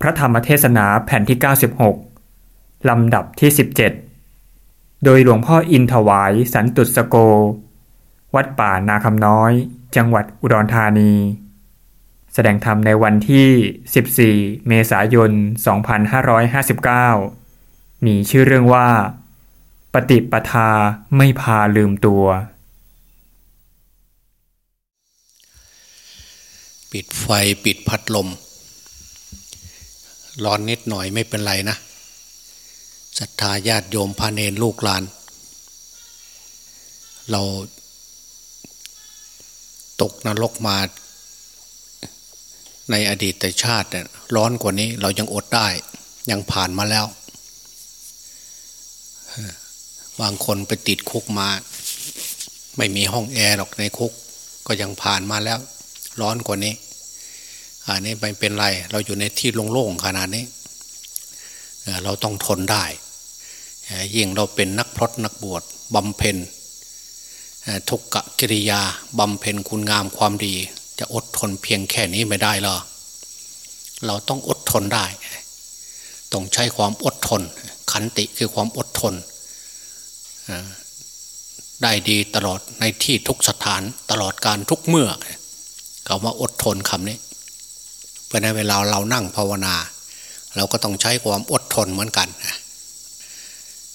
พระธรรมเทศนาแผ่นที่ 96 ลำดับที่ 17 โดยหลวงพ่ออินถวายสันตุสโก วัดป่านาคำน้อย จังหวัดอุดรธานี แสดงธรรมในวันที่ 14 เมษายน 2559 มีชื่อเรื่องว่า ปฏิปทาไม่พาลืมตัว ปิดไฟปิดพัดลม ร้อนนิดหน่อยไม่เป็นไรนะศรัทธาญาติโยมพาเนรลูกหลาน เราตกนรกมาในอดีตชาติร้อนกว่านี้เรายังอดได้ ยังผ่านมาแล้ว บางคนไปติดคุกมา ไม่มีห้องแอร์หรอกในคุก ก็ยังผ่านมาแล้ว ร้อนกว่านี้ อันนี้ไม่เป็นไร เราอยู่ในที่โล่งๆขนาดนี้ เราต้องทนได้ยิ่งเราเป็นนักพรตนักบวชบำเพ็ญทุกกะกิริยาบำเพ็ญคุณงามความดี จะอดทนเพียงแค่นี้ไม่ได้หรอเราต้องอดทนได้ ต้องใช้ความอดทน ขันติคือความอดทน ได้ดีตลอดในที่ทุกสถานตลอดการทุกเมื่อคำว่าอดทนคำนี้ เพราะในเวลาเรานั่งภาวนา เราก็ต้องใช้ความอดทนเหมือนกัน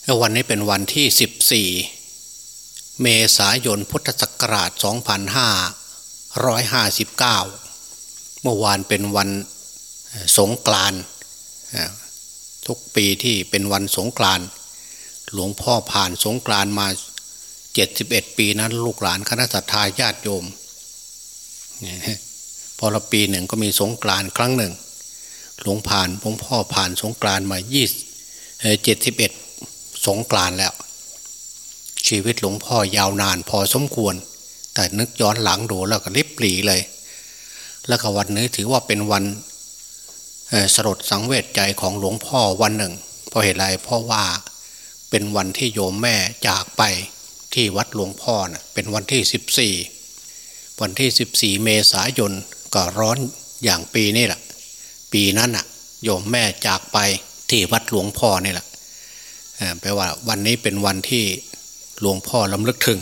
แล้ววันนี้เป็นวันที่ 14 เมษายนพุทธศักราช 2559 เมื่อวานเป็นวันสงกรานทุกปีที่เป็นวันสงกรานหลวงพ่อผ่านสงกรานมาเจ็ดสิบเอ็ดปีนั้น ลูกหลานคณะสัตยาญาติโยม พอละปีหนึ่งก็มีสงกรานต์ครั้งหนึ่ง หลวงผ่านหลวงพ่อผ่านสงกรานต์มายี่เจ็ดสิบเอ็ดสงกรานต์แล้ว ชีวิตหลวงพ่อยาวนานพอสมควร แต่นึกย้อนหลังดูแล้วก็ริบหลีเลย แล้วก็วันนี้ถือว่าเป็นวันสลดสังเวชใจของหลวงพ่อวันหนึ่ง เพราะเหตุไรเพราะว่าเป็นวันที่โยมแม่จากไปที่วัดหลวงพ่อนะ่ะเป็นวันที่สิบสี่วันที่สิบสี่เมษายน ก็ร้อนอย่างปีนี่แหละ ปีนั้นน่ะโยมแม่จากไปที่วัดหลวงพ่อนี่แหละแปลว่าวันนี้เป็นวันที่หลวงพ่อลำลึกถึง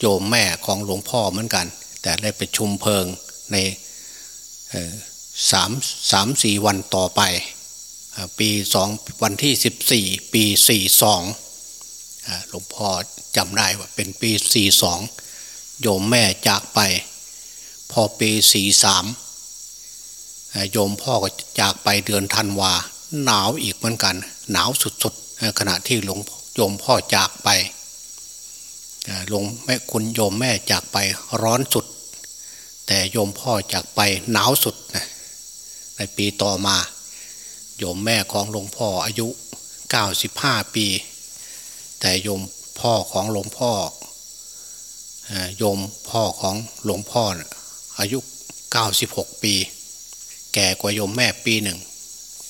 โยมแม่ของหลวงพ่อเหมือนกัน แต่ได้ไปชุมเพลิงในสามสามสี่วันต่อไป ปีสองวันที่สิบสี่ปีสี่สองหลวงพ่อจำได้ว่าเป็นปีสี่สองโยมแม่จากไป พอปีสี่สามโยมพ่อก็จากไปเดือนธันวา หนาวอีกเหมือนกัน หนาวสุดๆ ขณะที่หลวงโยมพ่อจากไปหลวงแม่คุณโยมแม่จากไปร้อนสุด แต่โยมพ่อจากไปหนาวสุดในปีต่อมา โยมแม่ของหลวงพ่ออายุ 95 ปี แต่โยมพ่อของหลวงพ่อโยมพ่อของหลวงพ่อ อายุ 96 ปี แก่กว่าโยมแม่ปีหนึ่ง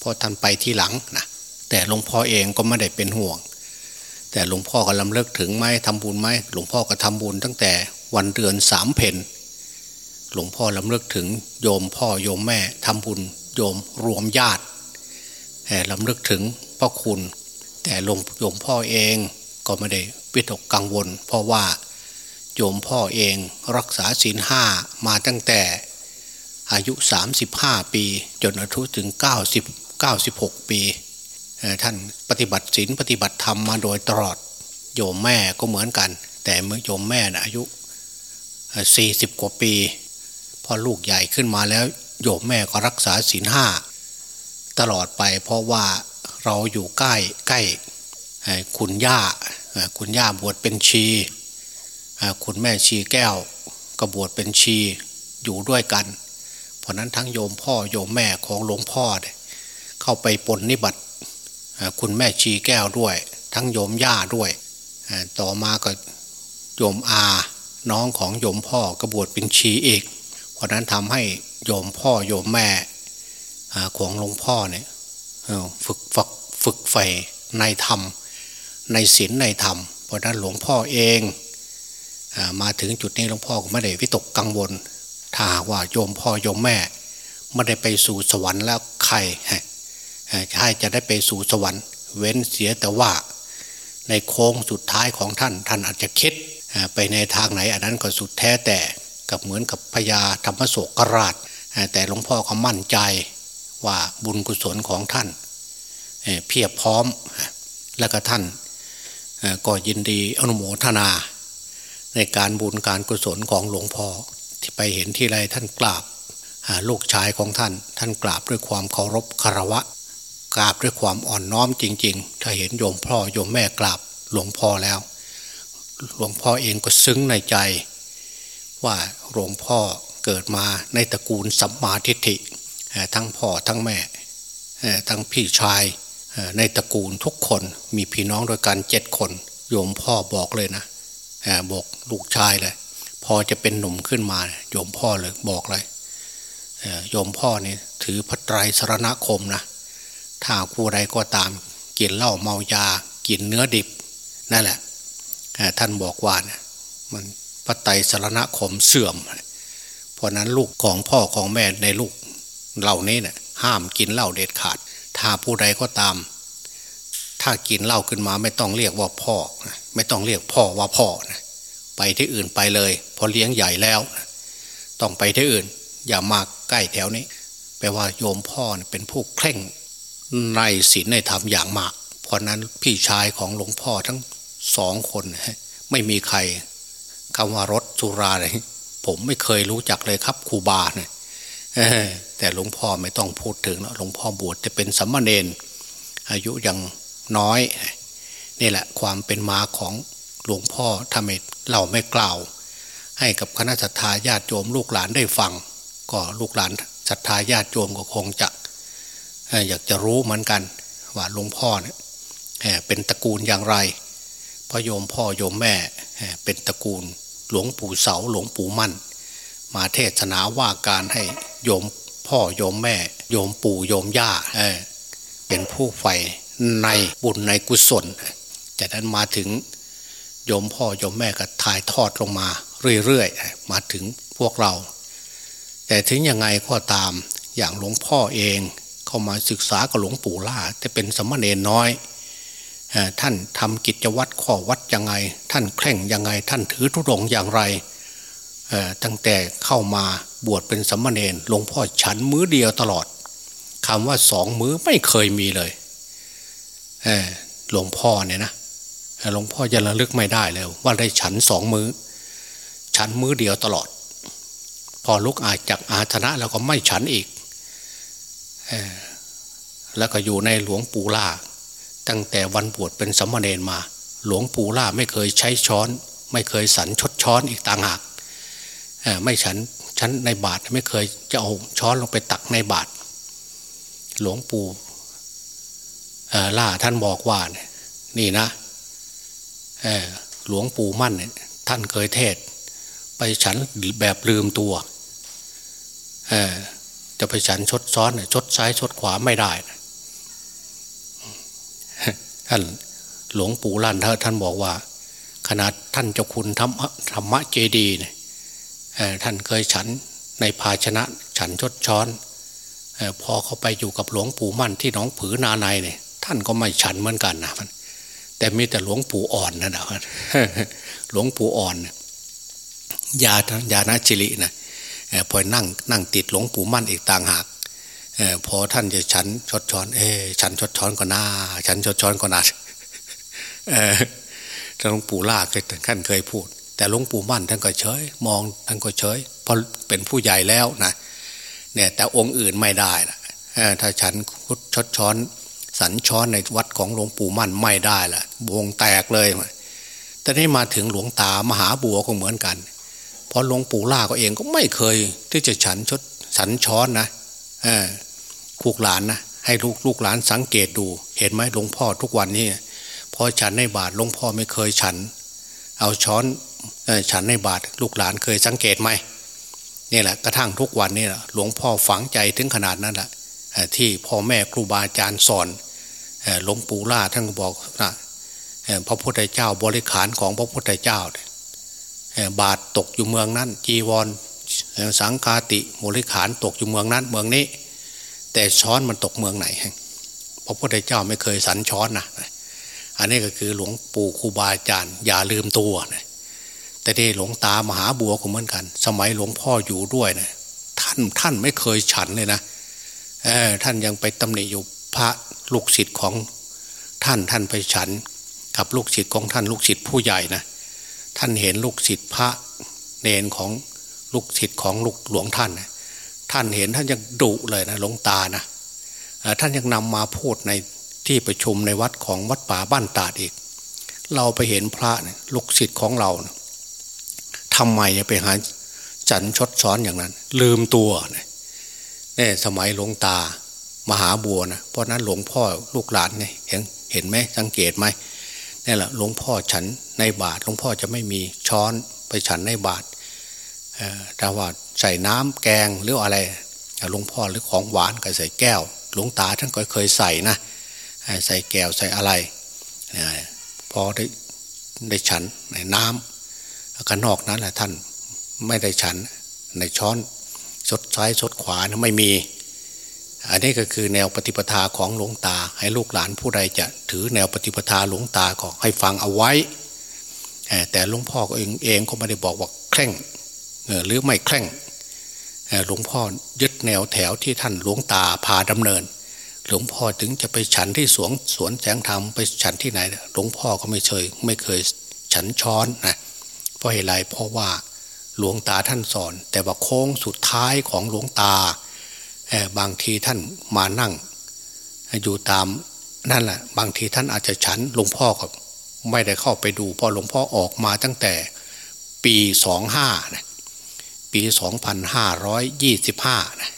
พอท่านไปที่หลังนะแต่หลวงพ่อเองก็ไม่ได้เป็นห่วง แต่หลวงพ่อก็ลำเลิกถึงไหมทำบุญไหมหลวงพ่อก็ทำบุญตั้งแต่วันเดือนสามเพนหลวงพ่อลำเลิกถึงโยมพ่อโยมแม่ทำบุญโยมรวมญาติแห่ลำลึกถึงพ่อคุณ แต่หลวงโยมพ่อเองก็ไม่ได้วิตกกังวล เพราะว่า โยมพ่อเองรักษาศีลห้ามาตั้งแต่อายุ 35 ปี จนอายุถึง 90 96 ปี ท่านปฏิบัติศีลปฏิบัติธรรมมาโดยตลอด โยมแม่ก็เหมือนกัน แต่เมื่อโยมแม่นะอายุ 40 กว่าปี พอลูกใหญ่ขึ้นมาแล้ว โยมแม่ก็รักษาศีลห้าตลอดไปเพราะว่าเราอยู่ใกล้ใกล้คุณย่าคุณย่าบวชเป็นชี คุณแม่ชีแก้วกบวชเป็นชีอยู่ด้วยกัน เพราะนั้นทั้งโยมพ่อโยมแม่ของหลวงพ่อเข้าไปปนนิบัติคุณแม่ชีแก้วด้วย ทั้งโยมย่าด้วย ต่อมาก็โยมอา น้องของโยมพ่อกบวชเป็นชีอีก เพราะนั้นทำให้โยมพ่อโยมแม่ของหลวงพ่อเนี่ยฝึกฝึกฝึกใฝ่ในธรรม ในศีลในธรรม เพราะนั้นหลวงพ่อเอง มาถึงจุดนี้หลวงพ่อก็ไม่ได้วิตกกังวล ถ้าว่าโยมพ่อโยมแม่ไม่ได้ไปสู่สวรรค์แล้วใครใช่จะได้ไปสู่สวรรค์ เว้นเสียแต่ว่า ในโค้งสุดท้ายของท่านท่านอาจจะคิดไปในทางไหนอันนั้นก็สุดแท้แต่กับเหมือนกับพญาธรรมโศกราช แต่หลวงพ่อก็มั่นใจว่าบุญกุศลของท่านเพียบพร้อมและก็ท่านก็ยินดีอนุโมทนา ในการบุญการกุศลของหลวงพ่อที่ไปเห็นที่ไรท่านกราบลูกชายของท่าน ท่านกราบด้วยความเคารพคารวะ กราบด้วยความอ่อนน้อมจริง ๆ ถ้าเห็นโยมพ่อโยมแม่กราบหลวงพ่อแล้ว หลวงพ่อเองก็ซึ้งในใจ ว่าหลวงพ่อเกิดมาในตระกูลสัมมาทิฏฐิทั้งพ่อทั้งแม่ทั้งพี่ชายในตระกูลทุกคนมีพี่น้องโดยกันเจ็ดคน โยมพ่อบอกเลยนะ บอกลูกชายเลย พอจะเป็นหนุ่มขึ้นมาโยมพ่อเลยบอกเลยโยมพ่อนี่ถือพระไตรสรณคมนะถ้าผู้ใดก็ตามกินเหล้าเมายา กินเนื้อดิบนั่นแหละท่านบอกว่านะมันพระไตรสรณคมเสื่อม เพราะนั้นลูกของพ่อของแม่ในลูกเหล่านี้เนะี่ยห้ามกินเหล้าเด็ดขาด ถ้าผู้ใดก็ตาม ถ้ากินเหล้าขึ้นมาไม่ต้องเรียกว่าพ่อ ไม่ต้องเรียกพ่อว่าพ่อนะไปที่อื่นไปเลยพอเลี้ยงใหญ่แล้ว ต้องไปที่อื่น อย่ามาใกล้แถวนี้ แปลว่าโยมพ่อเป็นผู้เคร่งในศีลในธรรมอย่างมาก เพราะนั้นพี่ชายของหลวงพ่อทั้งสองคน ไม่มีใครคำว่ารถสุราเลยผมไม่เคยรู้จักเลยครับครูบาเนี่ยแต่หลวงพ่อไม่ต้องพูดถึงแล้วหลวงพ่อบวชจะเป็นสัมมาเนนอายุยัง น้อย นี่แหละความเป็นมาของหลวงพ่อทำให้เราไม่กล่าว ให้กับคณะสัตยาญาติโยมลูกหลานได้ฟัง ก็ลูกหลานศรัทธาญาติโยมก็คงจะอยากจะรู้เหมือนกันว่าหลวงพ่อเนี่ยเป็นตระกูลอย่างไรพ่อโยมพ่อโยมแม่เป็นตระกูลหลวงปู่เสาหลวงปู่มั่น มาเทศนาว่าการให้โยมพ่อโยมแม่ โยมปู่โยมย่าเป็นผู้ใฝ่ ในบุญในกุศล จากนั้นมาถึงโยมพ่อโยมแม่ก็ถ่ายทอดลงมา เรื่อยๆ มาถึงพวกเรา แต่ถึงยังไงก็ตามอย่างหลวงพ่อเองเข้ามาศึกษากับหลวงปู่ล่าจะเป็นสมณเณรน้อยท่านทำกิจวัตรข้อวัดยังไง ท่านแข่งยังไง ท่านถือธุดงอย่างไร ตั้งแต่เข้ามาบวชเป็นสมณเณรหลวงพ่อฉันมื้อเดียวตลอดคำว่าสองมื้อไม่เคยมีเลย หลวงพ่อเนี่ยนะหลวงพ่อจะระลึกไม่ได้เลย ว่าได้ฉันสองมือ้อ ฉันมื้อเดียวตลอด พอลุกอาจากอาชนะแล้วก็ไม่ฉันอีกแล้วก็อยู่ในหลวงปู่ล่า ตั้งแต่วันบวชเป็นสมณเณรมา หลวงปู่ล่าไม่เคยใช้ช้อน ไม่เคยสันชดช้อนอีกต่างหากไม่ฉันฉันในบาทไม่เคยจะเอาช้อนลงไปตักในบาทหลวงปู่ ล่าท่านบอกว่านี่นะหลวงปู่มั่นเนี่ยท่านเคยเทศ ไปฉันแบบลืมตัวจะไปฉันชดซ้อนชดซ้ายชดขวาไม่ได้ท่านหลวงปู่ลั่นท่านบอกว่า ขนาดท่านเจ้าคุณธรรมธรรมะเจดีเนี่ยท่านเคยฉันในภาชนะฉันชดช้อน พอเขาไปอยู่กับหลวงปู่มั่นที่น้องผือนาในเนี่ย ท่านก็ไม่ฉันเหมือนกันนะแต่มีแต่หลวงปู่อ่อนนะนะหลวงปู่อ่อนยายาณจิรินะพอนั่งนั่งติดหลวงปู่มั่นอีกต่างหากพอท่านจะฉันชดช้อน เอฉันชดช้อนก็น่าฉันชดช้อนก็น่าหลวงปู่ล่าเคยท่านเคยพูด แต่หลวงปู่มั่นท่านก็เฉย มองท่านก็เฉยเพราะเป็นผู้ใหญ่แล้วนะเนี่ยแต่องค์อื่นไม่ได้นะถ้าฉันชดช้อน สันช้อนในวัดของหลวงปู่มั่นไม่ได้ละวงแตกเลยแต่นี่มาถึงหลวงตามหาบัวก็เหมือนกัน เพราะหลวงปู่ล่าก็เองก็ไม่เคย ที่จะฉันชดสันช้อนนะลูกหลานนะให้ลูกลูกหลานสังเกตดู เห็นไหมหลวงพ่อทุกวันนี้พอฉันในบาทหลวงพ่อไม่เคยฉัน เอาช้อนฉันในบาทลูกหลานเคยสังเกตไหมนี่แหละกระทั่งทุกวันนี่แหละหลวงพ่อฝังใจถึงขนาดนั้นแหละที่พ่อแม่ครูบาอาจารย์สอน หลวงปู่ล่าท่านก็บอกนะพระพุทธเจ้าบริขารของพระพุทธเจ้า บาทตกอยู่เมืองนั้น จีวรสังคาติบริขารตกอยู่เมืองนั้นเมืองนี้ แต่ช้อนมันตกเมืองไหนพระพุทธเจ้าไม่เคยสันช้อนนะอันนี้ก็คือหลวงปู่ครูบาอาจารย์อย่าลืมตัวนะแต่ที่หลวงตามหาบัวก็เหมือนกัน สมัยหลวงพ่ออยู่ด้วยนะท่านท่านไม่เคยฉันเลยนะท่านยังไปตำหนิอยู่ พระลูกศิษย์ของท่านท่านไปฉัน กับลูกศิษย์ของท่านลูกศิษย์ผู้ใหญ่นะท่านเห็นลูกศิษย์พระเนนของลูกศิษย์ของลูกหลวงท่านนะท่านเห็นท่านยังดุเลยนะหลวงตานะท่านยังนำมาพูดในที่ประชุมในวัดของวัดป่าบ้านตาดอีก เราไปเห็นพระลูกศิษย์ของเรานะทำไมไปหาจันชดซ้อนอย่างนั้น ลืมตัวเนี่ยนี่สมัยหลวงตา มหาบัวนะเพราะนั้นหลวงพ่อลูกหลานเนี่ยเห็นเห็นไหมสังเกตไหมนี่แหละหลวงพ่อฉันในบาทหลวงพ่อจะไม่มีช้อนไปฉันในบาทแต่ว่าใส่น้ำแกงหรืออะไรหลวงพ่อหรือของหวานก็ใส่แก้ว หลวงตาท่านก็เคยใส่นะใส่แก้วใส่อะไรพอได้ได้ฉันในน้ำกันนอกนั้นแหละท่านไม่ได้ฉันในช้อนสดซ้ายสดขวานะไม่มี อันนี้ก็คือแนวปฏิปทาของหลวงตา ให้ลูกหลานผู้ใดจะถือแนวปฏิปทาหลวงตาก็ให้ฟังเอาไว้ แต่หลวงพ่อเองเองก็ไม่ได้บอกว่าเคร่งหรือไม่เคร่งหลวงพ่อยึดแนวแถวที่ท่านหลวงตาพาดำเนิน หลวงพ่อถึงจะไปฉันที่สวนสวนแสงธรรมไปฉันที่ไหนหลวงพ่อก็ไม่เคยไม่เคยฉันช้อนนะเพราะเหตุไรเพราะว่าหลวงตาท่านสอน แต่ว่าโค้งสุดท้ายของหลวงตา บางทีท่านมานั่ง อยู่ตามนั่นแหละบางทีท่านอาจจะฉันหลวงพ่อก็ไม่ได้เข้าไปดูพอหลวงพ่อออกมาตั้งแต่ปีสองห้านะปีสองพันห้าร้อยยี่สิบห้านะ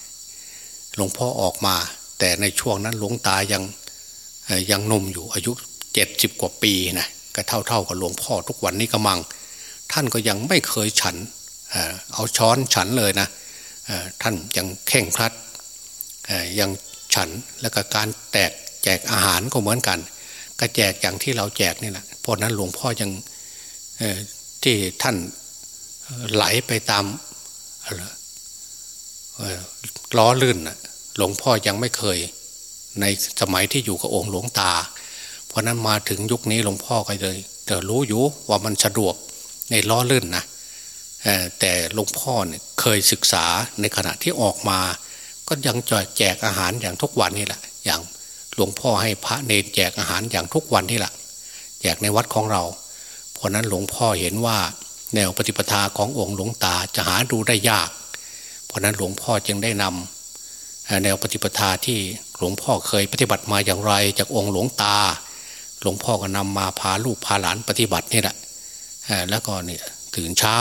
หลวงพ่อออกมา แต่ในช่วงนั้นหลวงตายังยังนมอยู่อายุเจ็ดสิบกว่าปีนะก็เท่าเท่ากับหลวงพ่อทุกวันนี้กำมัง ท่านก็ยังไม่เคยฉันเอาช้อนฉันเลยนะท่านยังเข่งครัด ยังฉันแล้วก็การแตกแจกอาหารก็เหมือนกัน ก็แจกอย่างที่เราแจกนี่แหละเพราะนั้นหลวงพ่อยังที่ท่านไหลไปตามล้อลื่นหลวงพ่อยังไม่เคย ในสมัยที่อยู่กับองค์หลวงตา เพราะนั้นมาถึงยุคนี้หลวงพ่อก็เลยแต่รู้อยู่ว่ามันสะดวกในล้อลื่นนะแต่หลวงพ่อเนี่ยเคยศึกษาในขณะที่ออกมา ก็ยังจอยแจกอาหารอย่างทุกวันนี่แหละ อย่างหลวงพ่อให้พระเนรแจกอาหารอย่างทุกวันนี่แหละแจกในวัดของเรา เพราะนั้นหลวงพ่อเห็นว่า แนวปฏิปทาขององค์หลวงตาจะหาดูได้ยาก เพราะนั้นหลวงพ่อจึงได้นำแนวปฏิปทาที่หลวงพ่อเคยปฏิบัติมาอย่างไร จากองค์หลวงตา หลวงพ่อก็นำมาพาลูกพาหลานปฏิบัตินี่แหละแล้วก็เนี่ยตื่นเช้า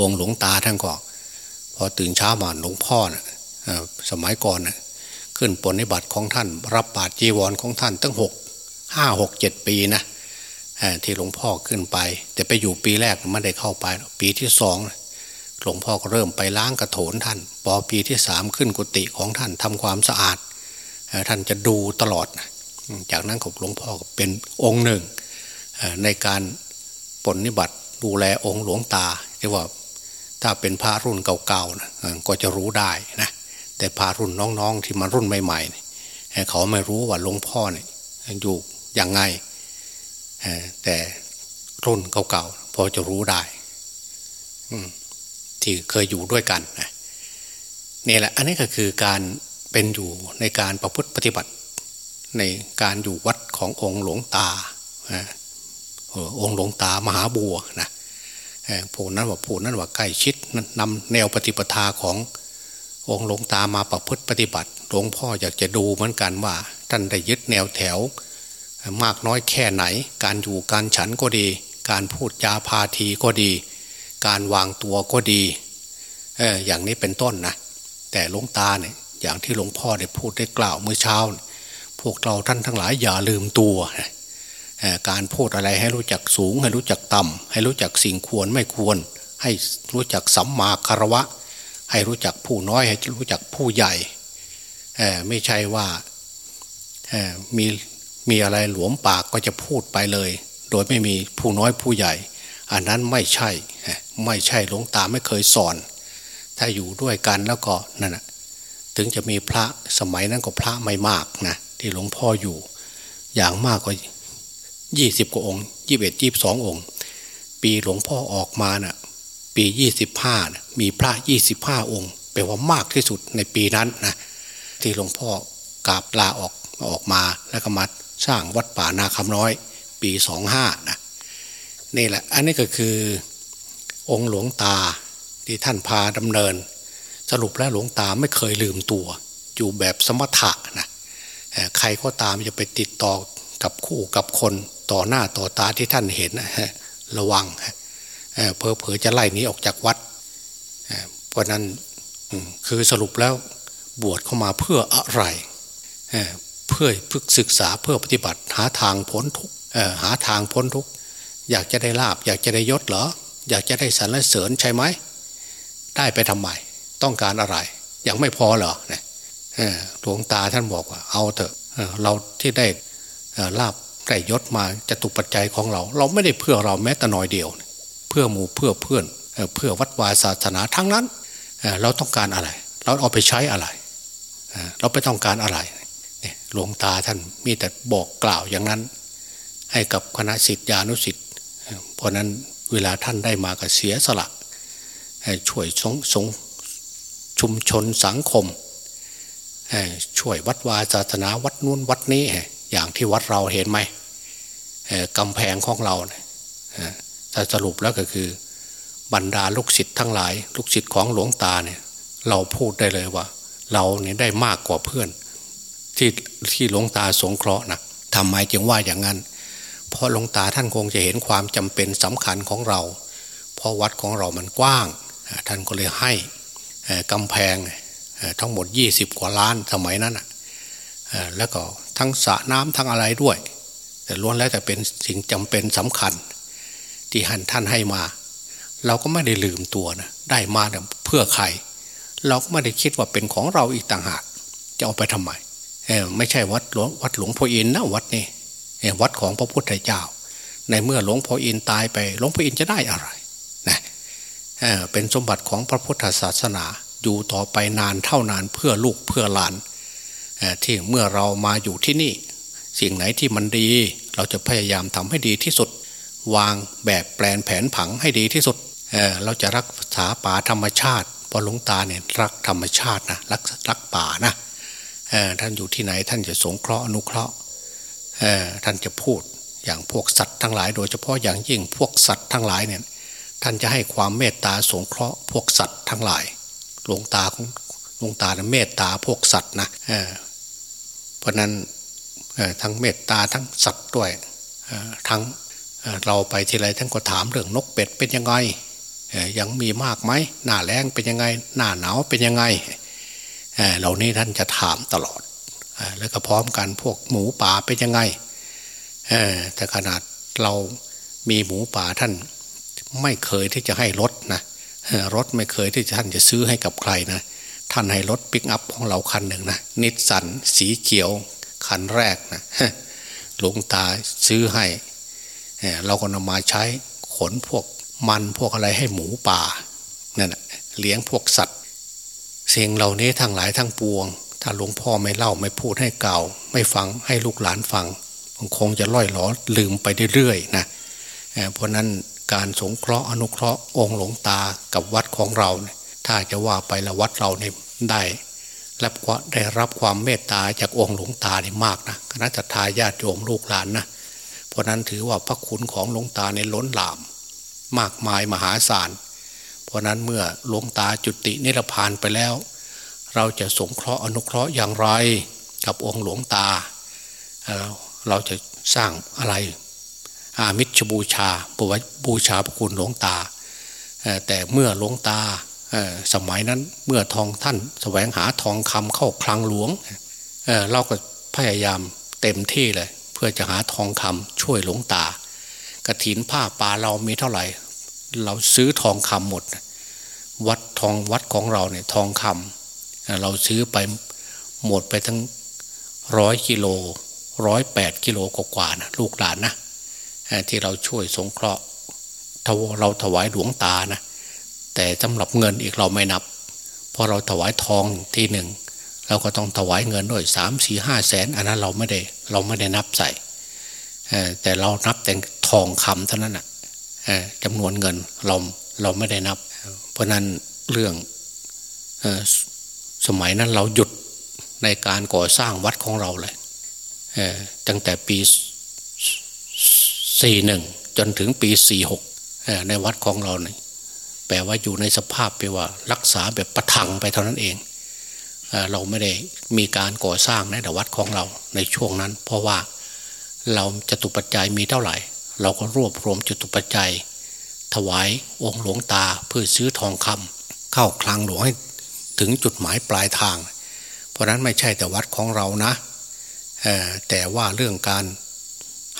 องค์หลวงตาท่านก็ พอตื่นเช้ามาหลวงพ่อนะสมัยก่อนนะขึ้นปนิบัติของท่าน รับบาตรจีวรของท่านตั้งหกห้าหกเจ็ดปีนะที่หลวงพ่อขึ้นไป แต่ไปอยู่ปีแรกไม่ได้เข้าไป ปีที่สองหลวงพ่อก็เริ่มไปล้างกระโถนท่านพอปีที่สามขึ้นกุฏิของท่านทำความสะอาด ท่านจะดูตลอด จากนั้นของหลวงพ่อเป็นองค์หนึ่งในการปนิบัติดูแลองค์หลวงตาเรียกว่า ถ้าเป็นพระรุ่นเก่าๆนะก็จะรู้ได้นะแต่พระรุ่นน้องๆที่มารุ่นใหม่ๆเขาไม่รู้ว่าหลวงพ่อเนี่ยอยู่ยังไงแต่รุ่นเก่าๆพอจะรู้ได้ที่เคยอยู่ด้วยกันนะนี่แหละอันนี้ก็คือการเป็นอยู่ในการประพฤติปฏิบัติ ในการอยู่วัดขององค์หลวงตาองค์หลวงตามหาบัวนะ ผู้นั้นว่าผู้นั้นว่าใกล้ชิดนำแนวปฏิปทาขององค์หลวงตามาประพฤติปฏิบัติหลวงพ่ออยากจะดูเหมือนกันว่า ท่านได้ยึดแนวแถว มากน้อยแค่ไหน การอยู่การฉันก็ดี การพูดจาพาทีก็ดี การวางตัวก็ดีเอออย่างนี้เป็นต้นนะแต่หลวงตาเนี่ยอย่างที่หลวงพ่อได้พูดได้กล่าวเมื่อเช้า พวกเราท่านทั้งหลายอย่าลืมตัว การพูดอะไรให้รู้จักสูง ให้รู้จักต่ำให้รู้จักสิ่งควรไม่ควร ให้รู้จักสัมมาคารวะ ให้รู้จักผู้น้อย ให้รู้จักผู้ใหญ่ไม่ใช่ว่ามีมีอะไรหลวมปากก็จะพูดไปเลย โดยไม่มีผู้น้อยผู้ใหญ่ อันนั้นไม่ใช่ไม่ใช่หลวงตาไม่เคยสอน ถ้าอยู่ด้วยกันแล้วก็นั่นแหะถึงจะมีพระสมัยนั้นก็พระไม่มากนะที่หลวงพ่ออยู่ อย่างมากก็ ยี่สิบกว่าองค์ยี่สิบเอ็ดยี่สิบสององค์ ปีหลวงพ่อออกมานะ่ะปียี่สิบห้ามีพระยี่สิบห้าองค์แปลว่ามากที่สุดในปีนั้นนะที่หลวงพ่อกราบลาออกออกมาแล้วก็มาสร้างวัดป่านาคำน้อย ปีสองห้านะนี่แหละอันนี้ก็คือองค์หลวงตาที่ท่านพาดำเนิน สรุปแล้วหลวงตาไม่เคยลืมตัว อยู่แบบสมถะนะใครก็ตามจะไปติดต่อกับคู่กับคน ต่อหน้าต่อตาที่ท่านเห็นระวังเพอเพอจะไล่นี้ออกจากวัดเพราะนั้นคือสรุปแล้วบวชเข้ามาเพื่ออะไรเพื่อพึกศึกษาเพื่อปฏิบัติหาทางพ้นทุกหาทางพ้นทุกอยากจะได้ลาบอยากจะได้ยศเหรอ อยากจะได้สรรเสริญใช่ไหมได้ไปทำไมต้องการอะไร ยังไม่พอเหรอเนี่ยหลวงตาท่านบอกว่าเอาเถอะเราที่ได้ลาบ ได้ยศมาจะตุปัจจัยของเรา เราไม่ได้เพื่อเราแม้แต่น้อยเดียว เพื่อหมู่เพื่อเพื่อนเพื่อวัดวาศาสนาทั้งนั้น เราต้องการอะไร เราเอาไปใช้อะไร เราไปต้องการอะไรหลวงตาท่านมีแต่บอกกล่าวอย่างนั้น ให้กับคณะสิทธิานุสิทธิ์เพราะนั้นเวลาท่านได้มาก็เสียสละช่วยสงสงชุมชนสังคมช่วยวัดวาศาสนาวัดนู้นวัดนี้อย่างที่วัดเราเห็นไหม กำแพงของเราถ้าสรุปแล้วก็คือบรรดาลูกศิษย์ทั้งหลาย ลูกศิษย์ของหลวงตาเนี่ย เราพูดได้เลยว่า เราเนี่ยได้มากกว่าเพื่อน ที่ที่หลวงตาสงเคราะห์นะทำไมจึงว่าอย่างนั้น เพราะหลวงตาท่านคงจะเห็นความจำเป็นสำคัญของเรา เพราะวัดของเรามันกว้าง ท่านก็เลยให้กำแพงทั้งหมด 20 กว่าล้านสมัยนั้นแล้วก็ทั้งสระน้ำทั้งอะไรด้วย แต่ล้วนแล้วแต่เป็นสิ่งจำเป็นสำคัญ ที่ท่านท่านให้มา เราก็ไม่ได้ลืมตัวนะได้มาเพื่อใคร เราก็ไม่ได้คิดว่าเป็นของเราอีกต่างหาก จะเอาไปทำไมไม่ใช่วัดหลวงวัดหลวงพ่ออินนะวัดนี่วัดของพระพุทธเจ้า ในเมื่อหลวงพ่ออินตายไปหลวงพ่ออินจะได้อะไรนะเป็นสมบัติของพระพุทธศาสนาอยู่ต่อไปนานเท่านานเพื่อลูกเพื่อหลานที่เมื่อเรามาอยู่ที่นี่ สิ่งไหนที่มันดี เราจะพยายามทำให้ดีที่สุด วางแบบแปลนแผนผังให้ดีที่สุดเเราจะรักษาป่าธรรมชาติพอหลวงตาเนี่ยรักธรรมชาตินะรักรักป่านะท่านอยู่ที่ไหนท่านจะสงเคราะห์อนุเคราะห์ท่านจะพูดอย่างพวกสัตว์ทั้งหลาย โดยเฉพาะอย่างยิ่งพวกสัตว์ทั้งหลายเนี่ยท่านจะให้ความเมตตาสงเคราะห์พวกสัตว์ทั้งหลายหลวงตาของหลวงตาเนี่ยเมตตาพวกสัตว์นะเพราะนั้น ทั้งเมตตาทั้งสัตว์ด้วยทั้งเราไปทีไรท่านก็ถามเรื่องนกเป็ดเป็นยังไงยังมีมากไหมหน้าแรงเป็นยังไง หน้าหนาวเป็นยังไงเหล่านี้ท่านจะถามตลอดแล้วก็พร้อมกันพวกหมูป่าเป็นยังไงแต่ขนาดเรามีหมูป่าท่านไม่เคยที่จะให้รถนะรถไม่เคยที่ท่านจะซื้อให้กับใครนะท่านให้รถปิกอัพของเราคันหนึ่งนะนิสสันสีเขียว คันแรกนะหลวงตาซื้อให้ เราก็นำมาใช้ขนพวกมันพวกอะไรให้หมูป่านั่นเลี้ยงพวกสัตว์เสียงเหล่านี้ทั้งหลายทั้งปวง ถ้าหลวงพ่อไม่เล่าไม่พูดให้เก่า ไม่ฟังให้ลูกหลานฟังคงจะล่อยหลอลืมไปเรื่อยๆนะเพราะนั้นการสงเคราะห์อนุเคราะห์องค์หลวงตากับวัดของเรา ถ้าจะว่าไปละวัดเราเนี่ยได้ รับได้รับความเมตตาจากองค์หลวงตาเนี่มากนะคณะทาญาติโยมลูกหลานนะเพราะนั้นถือว่าพระคุณของหลวงตาในล้นหลาม มากมายมหาศาล เพราะนั้นเมื่อหลวงตาจุตินิพพานไปแล้ว เราจะสงเคราะห์อนุเคราะห์อย่างไรกับองค์หลวงตา เราจะสร้างอะไรอามิชบูชาบูชาพระคุณหลวงตา แต่เมื่อหลวงตา สมัยนั้นเมื่อทองท่านสแสวงหาทองคำเข้าคลังหลวงเเราก็พยายามเต็มที่เลย เพื่อจะหาทองคำช่วยหลวงตากระถินผ้าป่าเรามีเท่าไหร่ เราซื้อทองคำหมด วัดทองวัดของเราเนี่ยทองคำเราซื้อไปหมดไปทั้งร้อยกิโลร้อยแปดกิโลกว่านะลูกหลานนะที่เราช่วยสงเคราะห์เราถวายหลวงตานะ แต่สำหรับเงินอีกเราไม่นับ เพอเราถวายทองทีหนึ่งเราก็ต้องถวายเงินด้วยสามสี่ห้าแสนอันนั้นเราไม่ได้เราไม่ได้นับใส่แต่เรานับแต่ทองคำเท่านั้นอะจำนวนเงินเราเราไม่ได้นับ เพราะนั้นเรื่องสมัยนั้นเราหยุดในการก่อสร้างวัดของเราเลยตั้งแต่ปีสี่หนึ่งจนถึงปีสี่หกในวัดของเราเนี่ย แปลว่าอยู่ในสภาพไปว่า รักษาแบบประทังไปเท่านั้นเองเราไม่ได้มีการก่อสร้างในวัดของเราในช่วงนั้น เพราะว่าเราจะตุปัจจัยมีเท่าไหร่ เราก็รวบรวมจตุปัจจัย ถวายองค์หลวงตาเพื่อซื้อทองคำเข้าคลังหลวงให้ถึงจุดหมายปลายทาง เพราะนั้นไม่ใช่แต่วัดของเรานะแต่ว่าเรื่องการ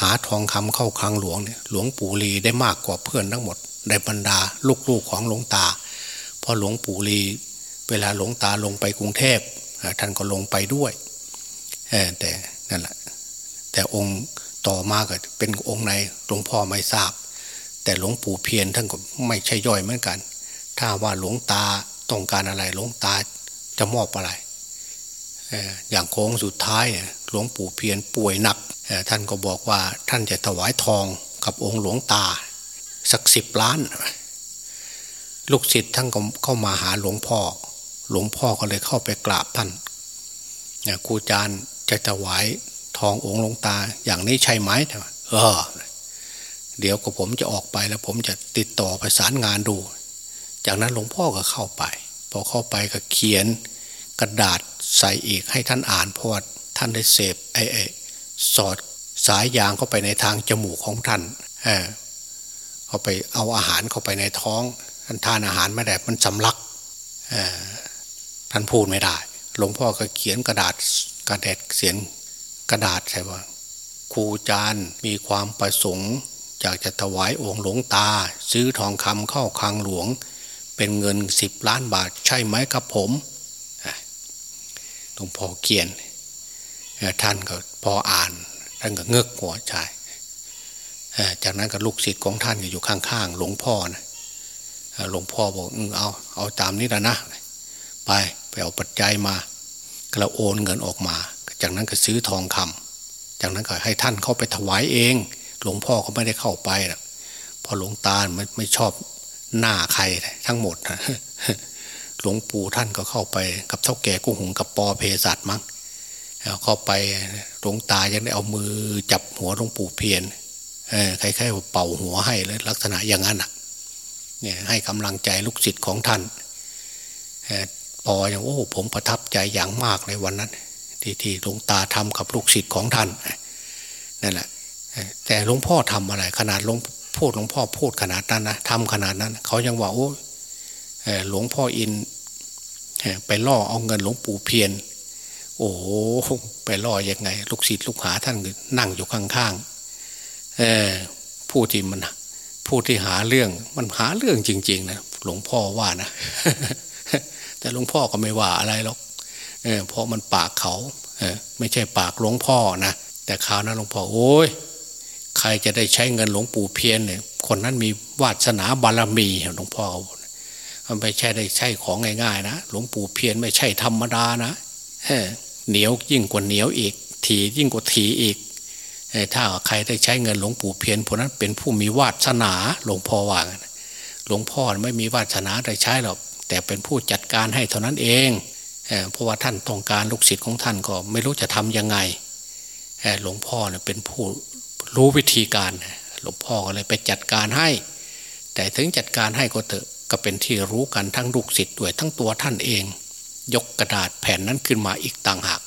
หาทองคำเข้าคลังหลวงเนี่ยหลวงปู่ลีได้มากกว่าเพื่อนทั้งหมด ในบรรดาลูกๆของหลวงตาพราะหลวงปู่ลีเวลาหลวงตาลงไปกรุงเทพท่านก็ลงไปด้วยแต่นั่นแหละแต่องค์ต่อมาก็เป็นองค์ไหนหลวงพ่อไม่ทราบ แต่หลวงปู่เพียรท่านก็ไม่ใช่ย่อยเหมือนกัน ถ้าว่าหลวงตาต้องการอะไรหลวงตาจะมอบอะไรอย่างโค้งสุดท้ายหลวงปู่เพียรป่วยหนักท่านก็บอกว่าท่านจะถวายทองกับองค์หลวงตา สักสิบล้าน ลูกศิษย์ท่านก็เข้ามาหาหลวงพ่อ หลวงพ่อก็เลยเข้าไปกราบท่านครูจารย์จะถวายทององค์ลงตา อย่างนี้ใช่ไหมเออ เดี๋ยวก็ผมจะออกไปแล้วผมจะติดต่อประสานงานดู จากนั้นหลวงพ่อก็เข้าไป พอเข้าไปก็เขียนกระดาษใส่อีกให้ท่านอ่านเพราะว่าท่านได้เสพไอ้ไอ้สอดสายยางเข้าไปในทางจมูกของท่าน เอาไปเอาอาหารเข้าไปในท้องท่านทานอาหารไม่ได้มันสำลักท่านพูดไม่ได้ หลวงพ่อก็เขียนกระดาษกระดาษเสียนกระดาษใช่ว่าครูจารย์มีความประสงค์อยากจะถวายองค์หลวงตา ซื้อทองคำเข้าคลังหลวง เป็นเงินสิบล้านบาทใช่ไหมครับผมหลวงพ่อเขียนท่านก็พออ่านท่านก็เงือกหัวใจ จากนั้นก็ลูกศิษย์ของท่านอยู่ข้างๆหลวงพ่อนะหลวงพ่อบอกเอาเอาตามนี้แล้วนะ ไปไปเอาปัจจัยมาก็โอนเงินออกมา จากนั้นก็ซื้อทองคำจากนั้นก็ให้ท่านเข้าไปถวายเอง หลวงพ่อก็ไม่ได้เข้าไปนะพอหลวงตาไม่ไม่ชอบหน้าใครทั้งหมดนะหลวงปู่ท่านก็เข้าไปกับเท่าแก่กุ้งหงกับปอเพสัตมั้งเข้าไปหลวงตายังได้เอามือจับหัวหลวงปู่เพียน คล้ายๆเป่าหัวให้เลยลักษณะอย่างนั้นอะเนี่ยให้กำลังใจลูกศิษย์ของท่านปออย่างโอ้ผมประทับใจอย่างมากเลยวันนั้น ที่ที่หลวงตาทำกับลูกศิษย์ของท่านนั่นแหละแต่หลวงพ่อทำอะไร ขนาดหลวงพูดหลวงพ่อพูดขนาดนั้นนะทำขนาดนั้น เขายังว่าโอ้หลวงพ่ออินไปล่อเอาเงินหลวงปู่เพียน โอ้ไปล่อยังไง ลูกศิษย์ลูกหาท่านนั่งอยู่ข้างๆ ผู้ที่มันผู้ที่หาเรื่องมันหาเรื่องจริง ๆ นะหลวงพ่อว่านะ แต่หลวงพ่อก็ไม่ว่าอะไรหรอกเออเพราะมันปากเขาเออไม่ใช่ปากหลวงพ่อนะแต่คราวนั้นหลวงพ่อโอ้ยใครจะได้ใช้เงินหลวงปู่เพียนเนี่ยคนนั้นมีวาสนาบารมีหลวงพ่อมันไม่ใช่ได้ใช่ของง่าย ๆ นะหลวงปู่เพียนไม่ใช่ธรรมดานะเหนียวยิ่งกว่าเหนียวอีก ถียิ่งกว่าถีอีก ถ้าใครได้ใช้เงินหลวงปู่เพียนผู้นั้นเป็นผู้มีวาสนาหลวงพ่อว่าหลวงพ่อไม่มีวาสนาได้ใช้หรอกแต่เป็นผู้จัดการให้เท่านั้นเองเพราะว่าท่านต้องการลูกศิษย์ของท่านก็ไม่รู้จะทํำยังไงหลวงพ่อเนี่ยเป็นผู้รู้วิธีการหลวงพ่อก็เลยไปจัดการให้ แต่ถึงจัดการให้ก็เถอะก็เป็นที่รู้กันทั้งลูกศิษย์ด้วยทั้งตัวท่านเอง ยกกระดาษแผ่นนั้นขึ้นมาอีกต่างหาก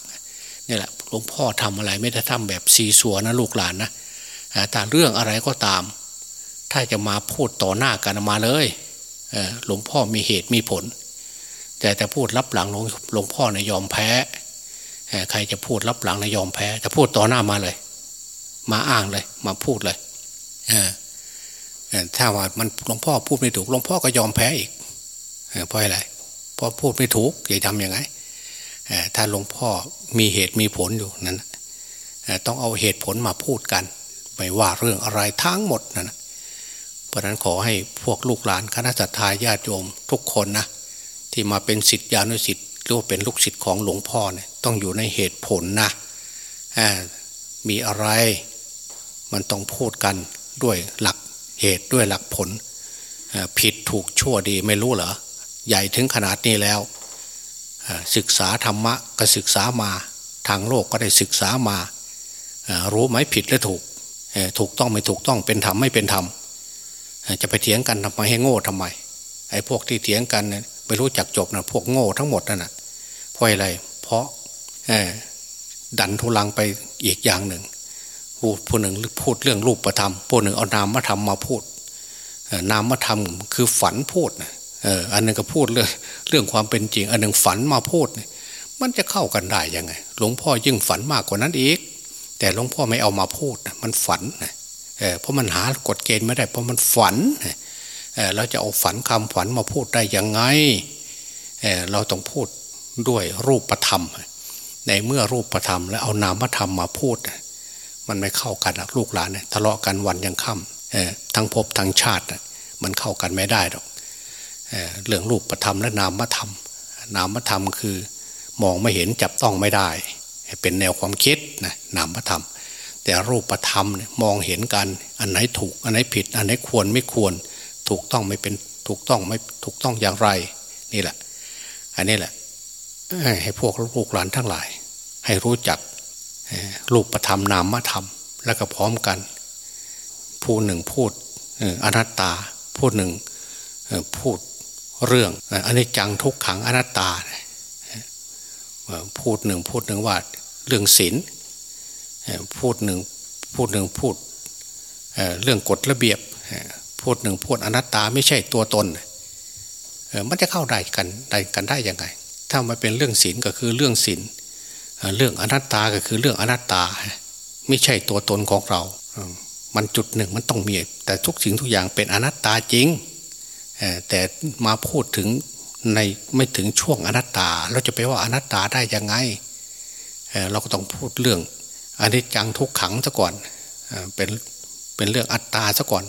นี่แหละ หลวงพ่อทำอะไรไม่ได้ทำแบบซีซัวนะลูกหลานนะแต่เรื่องอะไรก็ตาม ถ้าจะมาพูดต่อหน้ากันมาเลยหลวงพ่อมีเหตุมีผล แต่แต่พูดรับหลังหลวงหลวงพ่อเนี่ยยอมแพ้ใครจะพูดรับหลังเนี่ยยอมแพ้แต่พูดต่อหน้ามาเลย มาอ้างเลย มาพูดเลยถ้าว่ามันหลวงพ่อพูดไม่ถูกหลวงพ่อก็ยอมแพ้อีกเพราะอะไรเพราะพูดไม่ถูกจะทำยังไง ถ้าหลวงพ่อมีเหตุมีผลอยู่นั้นต้องเอาเหตุผลมาพูดกันไม่ว่าเรื่องอะไรทั้งหมดนั่นเพราะนั้นขอให้พวกลูกหลานคณะสัตยาญาติโยมทุกคนนะที่มาเป็นสิทธิานุสิทธิ์รือว่าเป็นลูกศิษย์ของหลวงพ่อเนี่ยต้องอยู่ในเหตุผลนะมีอะไรมันต้องพูดกันด้วยหลักเหตุด้วยหลักผล ผิดถูกชั่วดีไม่รู้เหรอ ใหญ่ถึงขนาดนี้แล้ว ศึกษาธรรมะก็ศึกษามาทางโลกก็ได้ศึกษามา รู้ไหมผิดและถูก ถูกต้องไม่ถูกต้องเป็นธรรมไม่เป็นธรรมจะไปเถียงกันทำไมให้โง่ทำไมไอ้พวกที่เถียงกันไม่รู้จักจบนะพวกโง่ทั้งหมดนั่นแหะเพราะอะไร เพราะดันทุลังไปอีกอย่างหนึ่งพูดผู้หนึ่งพูดเรื่องรูปประธรรมผู้หนึ่งเอานามธรรมมาพูดนามธรรมคือฝันพูดนะ อันนึงก็พูดเรื่องเรื่องความเป็นจริง อันหนึ่งฝันมาพูดมันจะเข้ากันได้ยังไง หลวงพ่อยิ่งฝันมากกว่านั้นอีก แต่หลวงพ่อไม่เอามาพูดมันฝันเพราะมันหากฎเกณฑ์ไม่ได้ เพราะมันฝันเราจะเอาฝันคำฝันมาพูดได้ยังไงเราต้องพูดด้วยรูปธรรม ในเมื่อรูปธรรม แล้วเอานามธรรมมาพูด มันไม่เข้ากันลูกหลานทะเลาะกันวันยังค่ำทั้งภพทั้งชาติ มันเข้ากันไม่ได้หรอก เรื่องรูปธรรมและนามธรรม นามธรรมคือมองไม่เห็นจับต้องไม่ได้ เป็นแนวความคิดนะนามธรรม แต่รูปธรรมมองเห็นกันอันไหนถูกอันไหนผิด อันไหนควรไม่ควร ถูกต้องไม่เป็นถูกต้องไม่ถูกต้องอย่างไร นี่แหละ อันนี้แหละให้พวกลูกหลานทั้งหลาย ให้รู้จักรูปธรรมนามธรรม แล้วก็พร้อมกัน ผู้หนึ่งพูดอนัตตา ผู้หนึ่งพูด เรื่องอันนี้จังทุกขังอนัตตา พูดหนึ่งพูดหนึ่งว่าเรื่องศีลพูดหนึ่งพูดหนึ่งพูดเรื่องกฎระเบียบพูดหนึ่งพูดอนัตตาไม่ใช่ตัวตนมันจะเข้าได้กันได้กันได้ยังไง ถ้ามาเป็นเรื่องศีลก็คือเรื่องศีลเรื่องอนัตตาก็คือเรื่องอนัตตา ไม่ใช่ตัวตนของเรา มันจุดหนึ่งมันต้องมี แต่ทุกสิ่งทุกอย่างเป็นอนัตตาจริง แต่มาพูดถึงในไม่ถึงช่วงอนัตตา เราจะไปว่าอนัตตาได้ยังไงเราก็ต้องพูดเรื่องอนิจจังทุกขังซะก่อนเป็นเป็นเรื่องอัตตาซะก่อน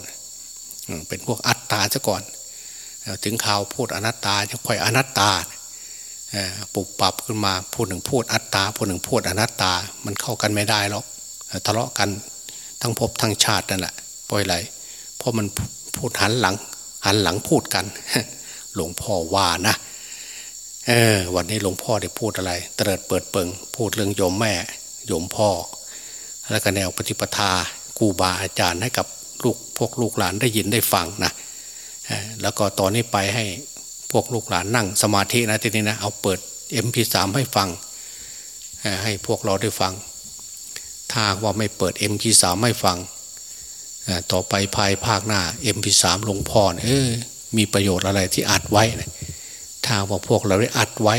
เป็นพวกอัตตาซะก่อน ถึงข่าวพูดอนัตตาจะค่อยอนัตตาปุบปรับขึ้นมาพูดหนึ่งพูดอัตตาพูดหนึ่งพูดอนัตตา มันเข้ากันไม่ได้หรอกทะเลาะกันทั้งภพทั้งชาตินั่นแหละปล่อยไหลเพราะมันพูดหันหลัง หันหลังพูดกัน หลวงพ่อว่านะเออวันนี้หลวงพ่อได้พูดอะไรเติดเปิดเปิง พูดเรื่องโยมแม่โยมพ่อ แล้วก็แนวปฏิปทากูบาอาจารย์ให้กับลูกพวกลูกหลานได้ยินได้ฟังนะแล้วก็ตอนนี้ไปให้พวกลูกหลานนั่งสมาธินะทีนี้นะเอาเปิด MP3 ให้ฟัง ให้พวกเราได้ฟัง ถ้าว่าไม่เปิด MP3 ให้ฟัง ต่อไปภายภาคหน้า MP3 หลวงพ่อเออมีประโยชน์อะไรที่อัดไว้ถ้าว่าพวกเราได้อัดไว้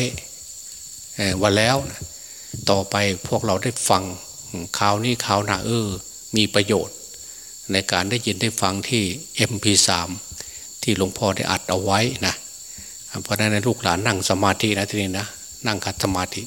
วันแล้ว ต่อไปพวกเราได้ฟังข่าวนี้ข่าวหน้าเออ มีประโยชน์ ในการได้ยินได้ฟังที่ MP3 ที่หลวงพ่อได้อัดเอาไว้นะเพราะนั้นลูกหลานนั่งสมาธินะทีนี้นะนั่งคัดสมาธิ